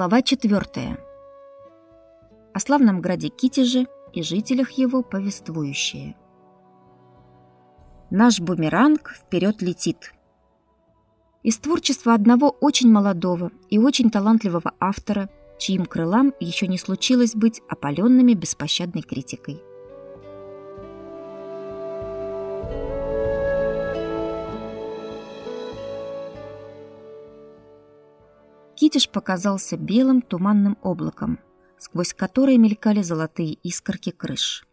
Глава 4. О славном граде Китеже и жителях его повествующие. Наш бумеранг вперед летит. Из творчества одного очень молодого и очень талантливого автора, чьим крылам еще не случилось быть опаленными беспощадной критикой. Китиш показался белым туманным облаком, сквозь которое мелькали золотые искорки крыш.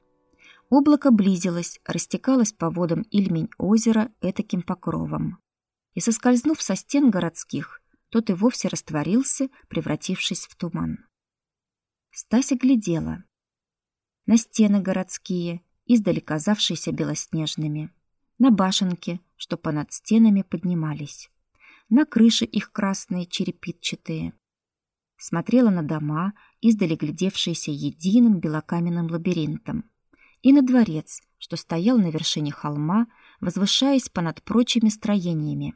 Облако близилось, растекалось по водам Ильмень озера этаким покровом. И соскользнув со стен городских, тот и вовсе растворился, превратившись в туман. Стася глядела на стены городские, издали казавшиеся белоснежными, на башенки, что понад стенами поднимались на крыши их красные черепичатые. Смотрела на дома, издали глядевшиеся единым белокаменным лабиринтом, и на дворец, что стоял на вершине холма, возвышаясь понад прочими строениями.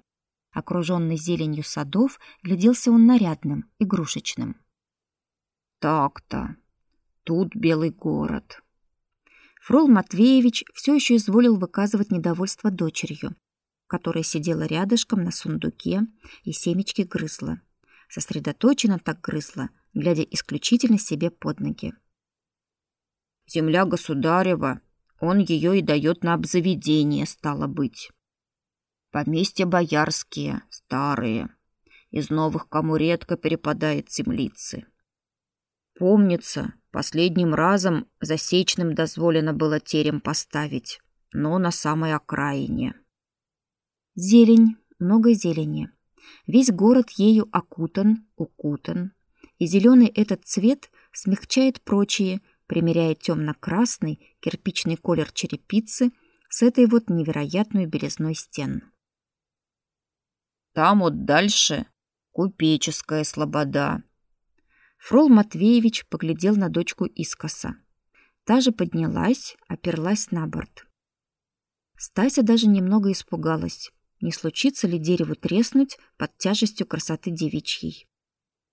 Окруженный зеленью садов, гляделся он нарядным, игрушечным. Так-то, тут белый город. Фрол Матвеевич все еще изволил выказывать недовольство дочерью, которая сидела рядышком на сундуке и семечки грызла. Сосредоточенно так грызла, глядя исключительно себе под ноги. «Земля государева, он ее и дает на обзаведение, стало быть. Поместья боярские, старые, из новых кому редко перепадает землицы. Помнится, последним разом засечным дозволено было терем поставить, но на самой окраине. Зелень, много зелени. Весь город ею окутан, укутан. И зеленый этот цвет смягчает прочие, примеряя темно-красный кирпичный колер черепицы с этой вот невероятной белизной стен. Там вот дальше купеческая слобода. Фрол Матвеевич поглядел на дочку искоса. Та же поднялась, оперлась на борт. Стася даже немного испугалась не случится ли дереву треснуть под тяжестью красоты девичьей.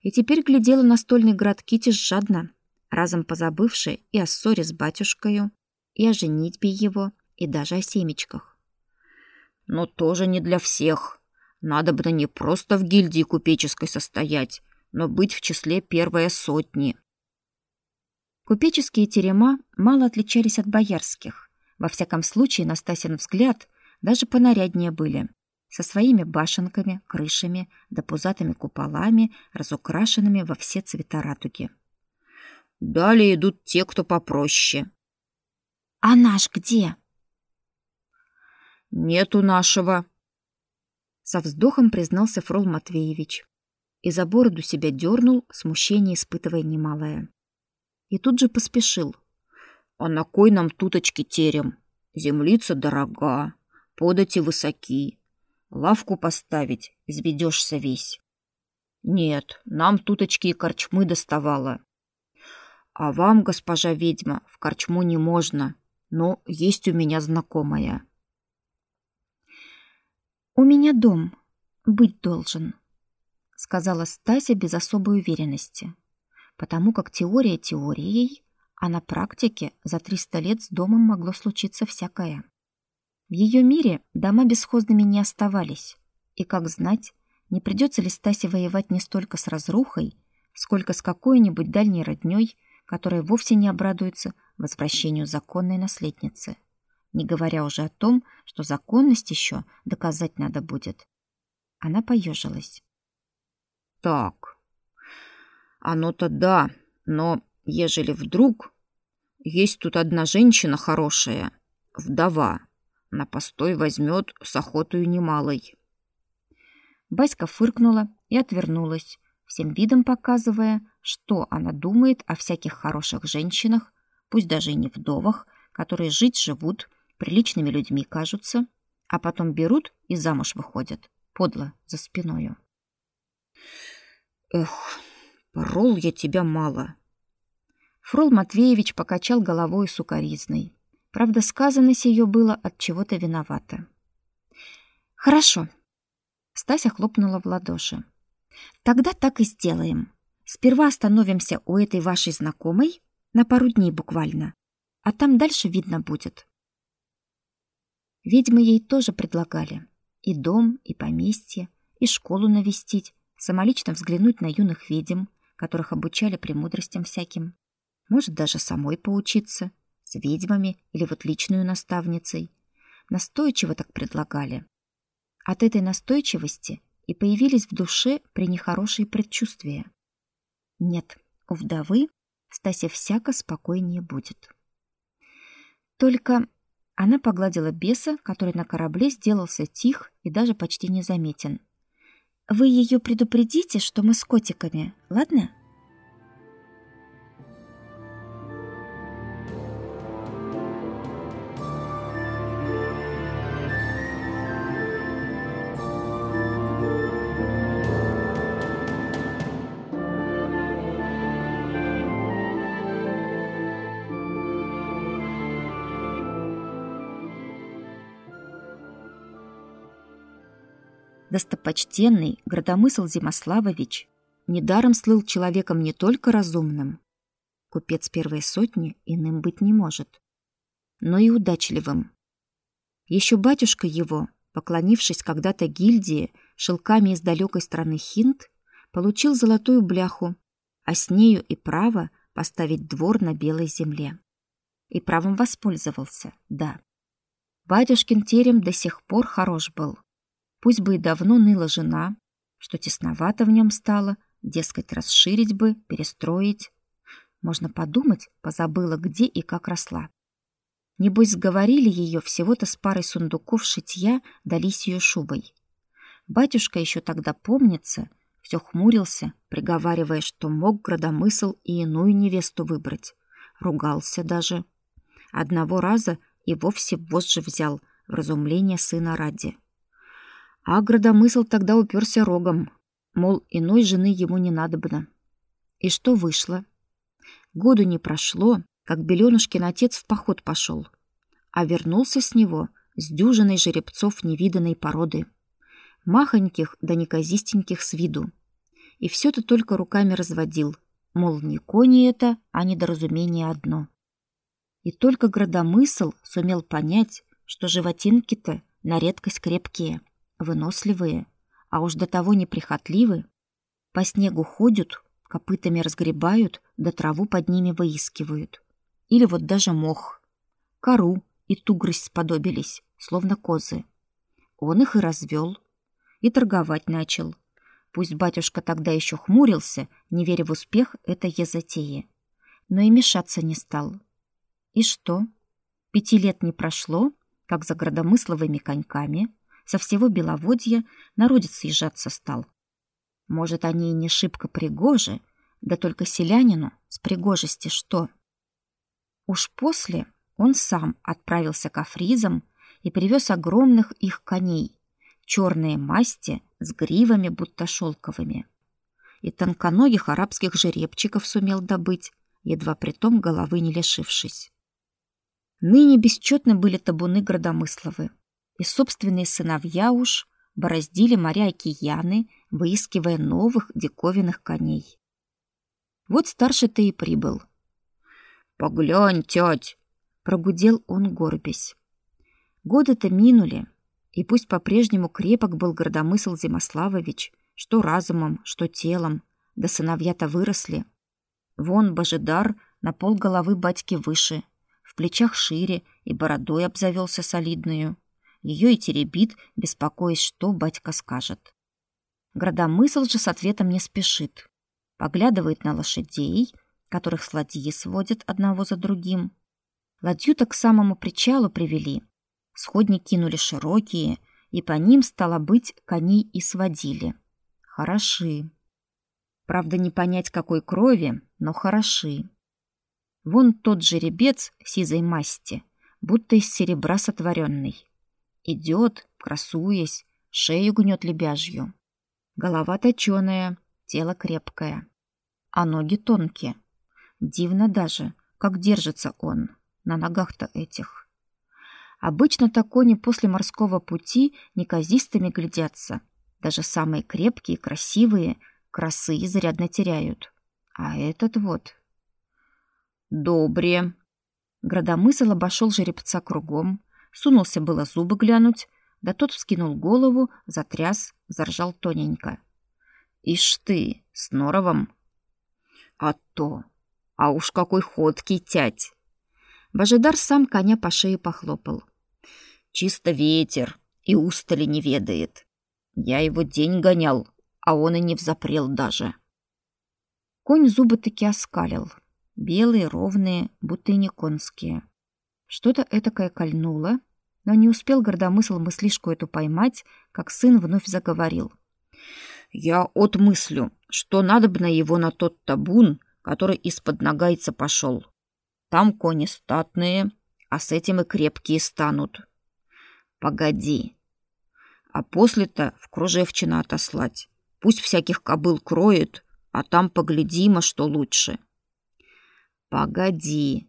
И теперь глядела на стольный град Китиш жадно, разом позабывшая и о ссоре с батюшкою, и о женитьбе его, и даже о семечках. Но тоже не для всех. Надо бы не просто в гильдии купеческой состоять, но быть в числе первой сотни. Купеческие терема мало отличались от боярских. Во всяком случае, Настасин взгляд даже понаряднее были со своими башенками, крышами да пузатыми куполами, разукрашенными во все цвета радуги. Далее идут те, кто попроще. А наш где? Нету нашего. Со вздохом признался Фрол Матвеевич и за бороду себя дернул, смущение испытывая немалое. И тут же поспешил. А на кой нам туточки терем? Землица дорога, подати высоки, Лавку поставить, изведешься весь. Нет, нам туточки и корчмы доставало. А вам, госпожа ведьма, в корчму не можно, но есть у меня знакомая. У меня дом, быть должен, сказала Стася без особой уверенности, потому как теория теорией, а на практике за 300 лет с домом могло случиться всякое. В ее мире дома бесхозными не оставались, и, как знать, не придется ли Стасе воевать не столько с разрухой, сколько с какой-нибудь дальней роднёй, которая вовсе не обрадуется возвращению законной наследницы, не говоря уже о том, что законность еще доказать надо будет. Она поежилась. Так, оно-то да, но ежели вдруг... Есть тут одна женщина хорошая, вдова, на постой возьмет с охотою немалой. Баська фыркнула и отвернулась, всем видом показывая, что она думает о всяких хороших женщинах, пусть даже и не вдовах, которые жить живут, приличными людьми кажутся, а потом берут и замуж выходят, подло, за спиною. Эх, порол я тебя мало. Фрол Матвеевич покачал головой сукоризной. Правда, сказанность ее было от чего-то виновата. Хорошо. Стася хлопнула в ладоши. Тогда так и сделаем. Сперва остановимся у этой вашей знакомой на пару дней буквально, а там дальше видно будет. Ведьмы ей тоже предлагали и дом, и поместье, и школу навестить, самолично взглянуть на юных ведьм, которых обучали премудростям всяким. Может, даже самой поучиться, с ведьмами или вот личную наставницей. Настойчиво так предлагали. От этой настойчивости и появились в душе при нехорошие предчувствия. Нет, у вдовы Стасе всяко спокойнее будет. Только она погладила беса, который на корабле сделался тих и даже почти незаметен. «Вы ее предупредите, что мы с котиками, ладно?» Достопочтенный градомысл Зимославович недаром слыл человеком не только разумным, купец первой сотни иным быть не может, но и удачливым. Еще батюшка его, поклонившись когда-то гильдии шелками из далекой страны Хинд, получил золотую бляху, а с нею и право поставить двор на белой земле. И правом воспользовался, да. Батюшкин терем до сих пор хорош был. Пусть бы и давно ныла жена, что тесновато в нем стало, дескать, расширить бы, перестроить. Можно подумать, позабыла, где и как росла. Небось, сговорили ее всего-то с парой сундуков шитья дались ее шубой. Батюшка еще тогда помнится, все хмурился, приговаривая, что мог градомысл и иную невесту выбрать. Ругался даже. Одного раза и вовсе вожжи взял, в разумление сына ради. А градомысл тогда уперся рогом, мол, иной жены ему не надобно. И что вышло? Году не прошло, как Беленушкин отец в поход пошел, а вернулся с него с дюжиной жеребцов невиданной породы, махоньких да неказистеньких с виду. И все-то только руками разводил, мол, не кони это, а недоразумение одно. И только градомысл сумел понять, что животинки-то на редкость крепкие — выносливые, а уж до того неприхотливы. По снегу ходят, копытами разгребают, да траву под ними выискивают. Или вот даже мох. Кору и ту грызть сподобились, словно козы. Он их и развел, и торговать начал. Пусть батюшка тогда еще хмурился, не веря в успех этой затеи, но и мешаться не стал. И что? Пяти лет не прошло, как за градомысловыми коньками со всего Беловодья народец съезжаться стал. Может, они и не шибко пригожи, да только селянину с пригожести что? Уж после он сам отправился к афризам и привез огромных их коней, черные масти с гривами будто шелковыми. И тонконогих арабских жеребчиков сумел добыть, едва притом головы не лишившись. Ныне бесчетны были табуны градомысловы и собственные сыновья уж бороздили моря океаны, выискивая новых диковинных коней. Вот старший-то и прибыл. «Поглянь, тёть!» — прогудел он, горбясь. Годы-то минули, и пусть по-прежнему крепок был гордомысл Зимославович, что разумом, что телом, да сыновья-то выросли. Вон Божидар на пол головы батьки выше, в плечах шире и бородой обзавелся солидную ее и теребит, беспокоясь, что батька скажет. Градомысл же с ответом не спешит. Поглядывает на лошадей, которых с ладьи сводят одного за другим. Ладью-то к самому причалу привели. Сходни кинули широкие, и по ним, стало быть, коней и сводили. Хороши. Правда, не понять, какой крови, но хороши. Вон тот жеребец сизой масти, будто из серебра сотворенный. Идет, красуясь, шею гнет лебяжью. Голова точеная, тело крепкое, а ноги тонкие. Дивно даже, как держится он на ногах-то этих. Обычно-то кони после морского пути неказистыми глядятся. Даже самые крепкие красивые красы изрядно теряют. А этот вот... Добре. Градомысл обошел жеребца кругом, сунулся было зубы глянуть, да тот вскинул голову, затряс, заржал тоненько. «Ишь ты, с норовом!» «А то! А уж какой ходкий тять!» Божидар сам коня по шее похлопал. «Чисто ветер, и устали не ведает. Я его день гонял, а он и не взапрел даже». Конь зубы таки оскалил. Белые, ровные, будто и не конские. Что-то этакое кольнуло, но не успел гордомысл мыслишку эту поймать, как сын вновь заговорил. «Я отмыслю, что надо бы на его на тот табун, который из-под нагайца пошел. Там кони статные, а с этим и крепкие станут. Погоди. А после-то в Кружевчина отослать. Пусть всяких кобыл кроет, а там поглядимо, что лучше». «Погоди», —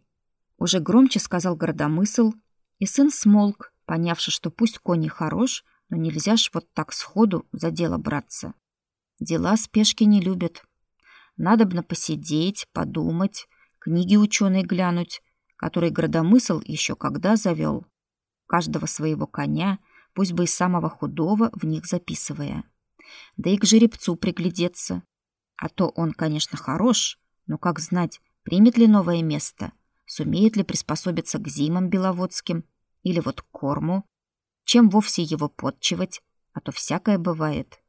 уже громче сказал городомысл, и сын смолк, понявши, что пусть конь хорош, но нельзя ж вот так сходу за дело браться. Дела спешки не любят. Надобно посидеть, подумать, книги ученые глянуть, которые градомысл еще когда завел. Каждого своего коня, пусть бы и самого худого, в них записывая. Да и к жеребцу приглядеться. А то он, конечно, хорош, но как знать, примет ли новое место, сумеет ли приспособиться к зимам беловодским или вот к корму, чем вовсе его подчивать, а то всякое бывает.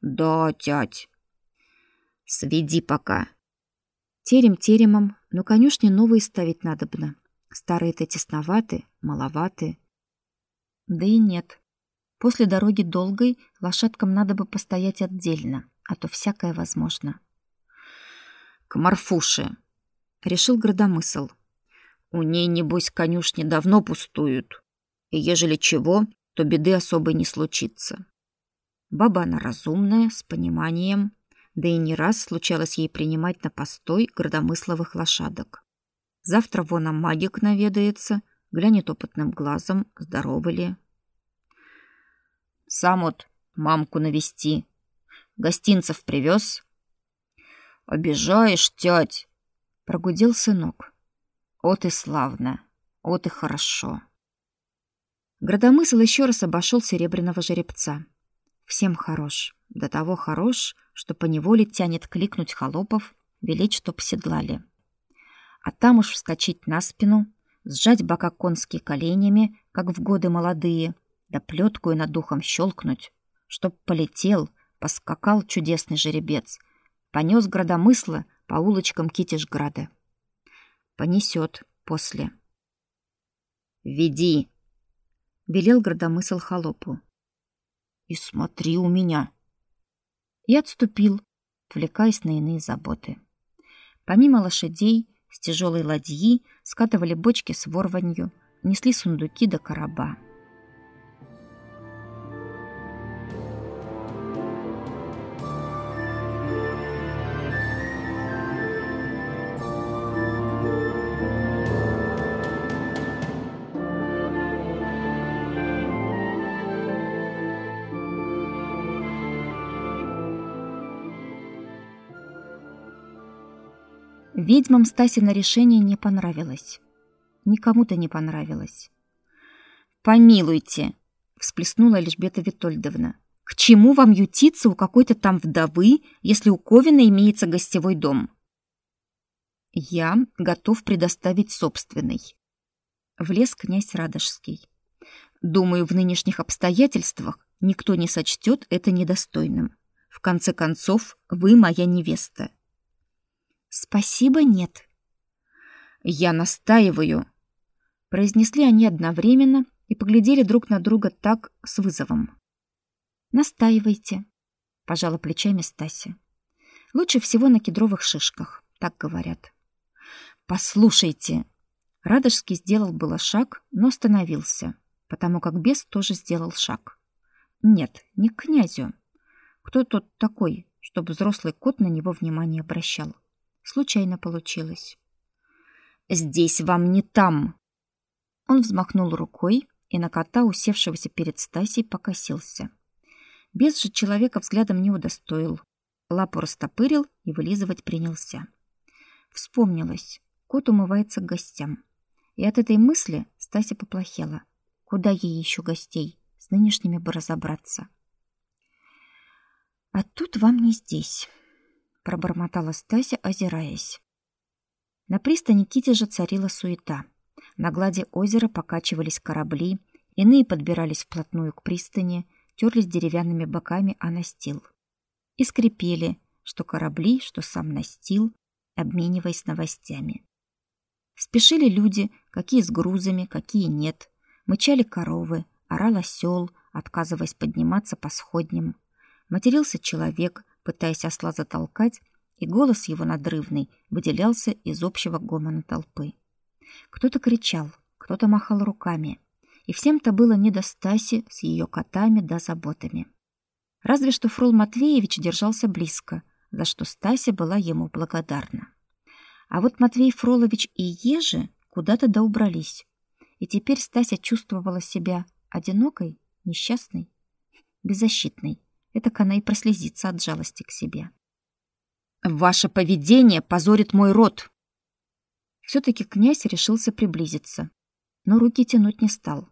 Да, тять. Сведи пока. Терем теремом, но конюшни новые ставить надобно. Старые-то тесноваты, маловаты. Да и нет. После дороги долгой лошадкам надо бы постоять отдельно, а то всякое возможно к Марфуше, — решил градомысл. У ней, небось, конюшни давно пустуют, и ежели чего, то беды особой не случится. Баба она разумная, с пониманием, да и не раз случалось ей принимать на постой градомысловых лошадок. Завтра вон нам магик наведается, глянет опытным глазом, здоровы ли. Сам вот мамку навести. Гостинцев привез, «Обижаешь, тять!» — прогудел сынок. «От и славно, от и хорошо!» Градомысл еще раз обошел серебряного жеребца. Всем хорош, до того хорош, что поневоле тянет кликнуть холопов, велеть, чтоб седлали. А там уж вскочить на спину, сжать бока конские коленями, как в годы молодые, да плеткую над духом щелкнуть, чтоб полетел, поскакал чудесный жеребец — понес градомысла по улочкам Китежграда. Понесет после. «Веди!» — велел градомысл холопу. «И смотри у меня!» И отступил, отвлекаясь на иные заботы. Помимо лошадей, с тяжелой ладьи скатывали бочки с ворванью, несли сундуки до короба. Ведьмам Стасина решение не понравилось. Никому-то не понравилось. «Помилуйте!» — всплеснула Лишбета Витольдовна. «К чему вам ютиться у какой-то там вдовы, если у Ковина имеется гостевой дом?» «Я готов предоставить собственный», — влез князь Радожский. «Думаю, в нынешних обстоятельствах никто не сочтет это недостойным. В конце концов, вы моя невеста. Спасибо, нет. Я настаиваю. Произнесли они одновременно и поглядели друг на друга так с вызовом. Настаивайте, пожала плечами Стася. Лучше всего на кедровых шишках, так говорят. Послушайте. Радожский сделал было шаг, но остановился, потому как бес тоже сделал шаг. Нет, не к князю. Кто тот такой, чтобы взрослый кот на него внимание обращал? Случайно получилось. Здесь вам не там. Он взмахнул рукой и на кота, усевшегося перед Стасей, покосился. Без же человека взглядом не удостоил. Лапу растопырил и вылизывать принялся. Вспомнилось. Кот умывается к гостям. И от этой мысли Стася поплохела. Куда ей еще гостей? С нынешними бы разобраться. А тут вам не здесь, пробормотала Стася, озираясь. На пристани Кити же царила суета. На глади озера покачивались корабли, иные подбирались вплотную к пристани, терлись деревянными боками о настил. И скрипели, что корабли, что сам настил, обмениваясь новостями. Спешили люди, какие с грузами, какие нет. Мычали коровы, орал осел, отказываясь подниматься по сходням. Матерился человек, пытаясь осла затолкать, и голос его надрывный выделялся из общего гомона толпы. Кто-то кричал, кто-то махал руками, и всем-то было не до Стаси с ее котами да заботами. Разве что Фрол Матвеевич держался близко, за что Стася была ему благодарна. А вот Матвей Фролович и Ежи куда-то да убрались. И теперь Стася чувствовала себя одинокой, несчастной, беззащитной. Это она и прослезится от жалости к себе. «Ваше поведение позорит мой род!» Все-таки князь решился приблизиться, но руки тянуть не стал.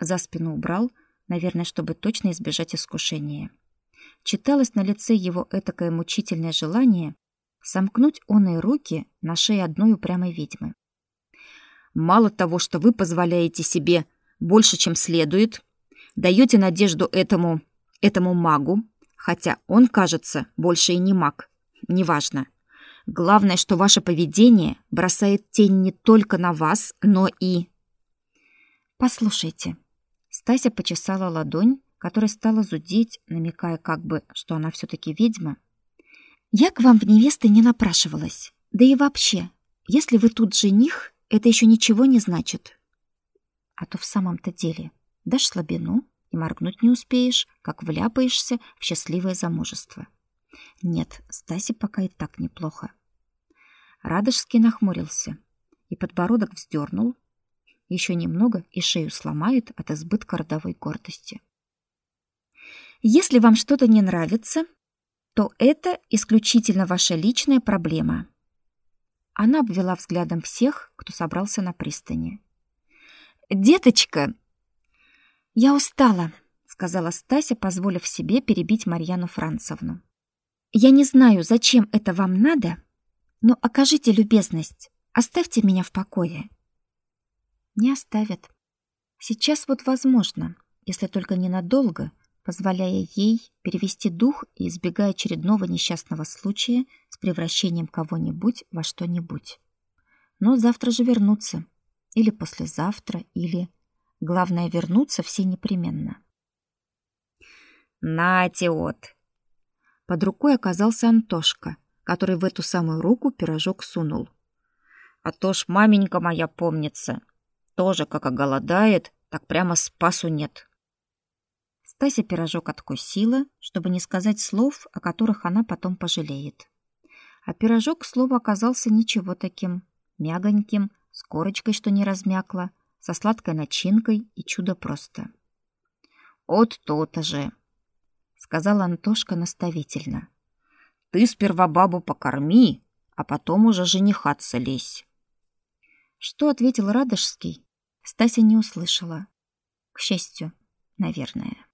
За спину убрал, наверное, чтобы точно избежать искушения. Читалось на лице его этакое мучительное желание сомкнуть оные руки на шее одной упрямой ведьмы. Мало того, что вы позволяете себе больше, чем следует, даете надежду этому, этому магу, хотя он, кажется, больше и не маг. Неважно. Главное, что ваше поведение бросает тень не только на вас, но и... Послушайте. Стася почесала ладонь, которая стала зудеть, намекая как бы, что она все таки ведьма, я к вам в невесты не напрашивалась. Да и вообще, если вы тут жених, это еще ничего не значит. А то в самом-то деле дашь слабину и моргнуть не успеешь, как вляпаешься в счастливое замужество. Нет, Стасе пока и так неплохо. Радожский нахмурился и подбородок вздернул. Еще немного и шею сломает от избытка родовой гордости. Если вам что-то не нравится, то это исключительно ваша личная проблема. Она обвела взглядом всех, кто собрался на пристани. Деточка, я устала, сказала Стася, позволив себе перебить Марьяну Францевну. Я не знаю, зачем это вам надо, но окажите любезность, оставьте меня в покое. Не оставят. Сейчас вот возможно, если только ненадолго, позволяя ей перевести дух и избегая очередного несчастного случая с превращением кого-нибудь во что-нибудь. Но завтра же вернуться. Или послезавтра, или... Главное, вернуться все непременно. «Нате вот!» Под рукой оказался Антошка, который в эту самую руку пирожок сунул. «А то ж маменька моя помнится. Тоже как оголодает, так прямо спасу нет». Стася пирожок откусила, чтобы не сказать слов, о которых она потом пожалеет. А пирожок, к слову, оказался ничего таким. Мягоньким, с корочкой, что не размякла, со сладкой начинкой и чудо просто. «От то-то же!» — сказал Антошка наставительно. «Ты сперва бабу покорми, а потом уже женихаться лезь». Что ответил Радожский, Стася не услышала. К счастью, наверное.